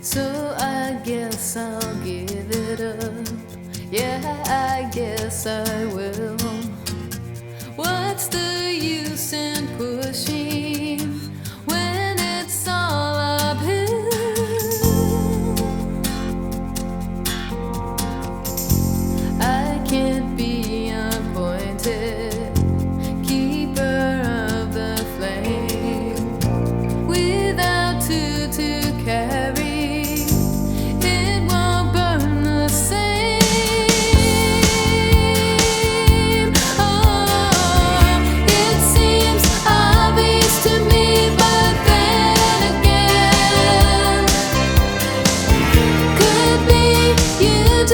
So I guess I'll give it up. Yeah, I guess I will.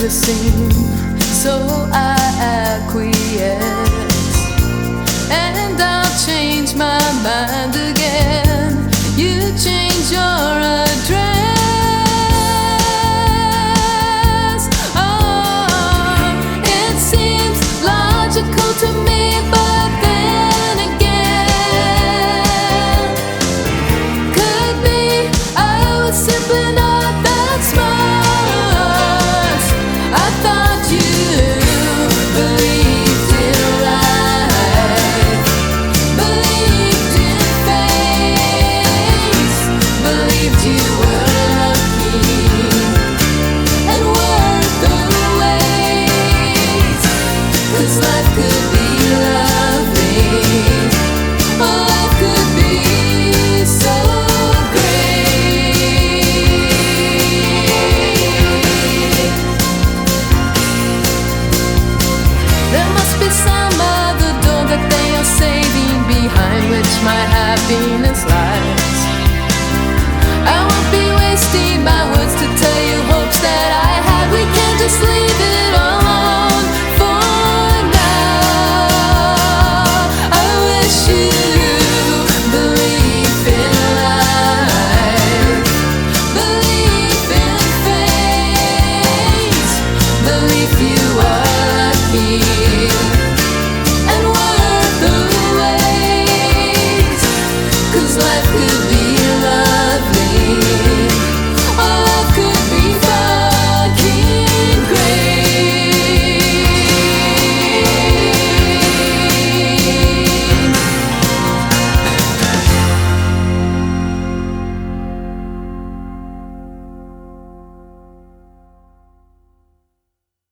The same, so I acquiesce. And I my happiness lies.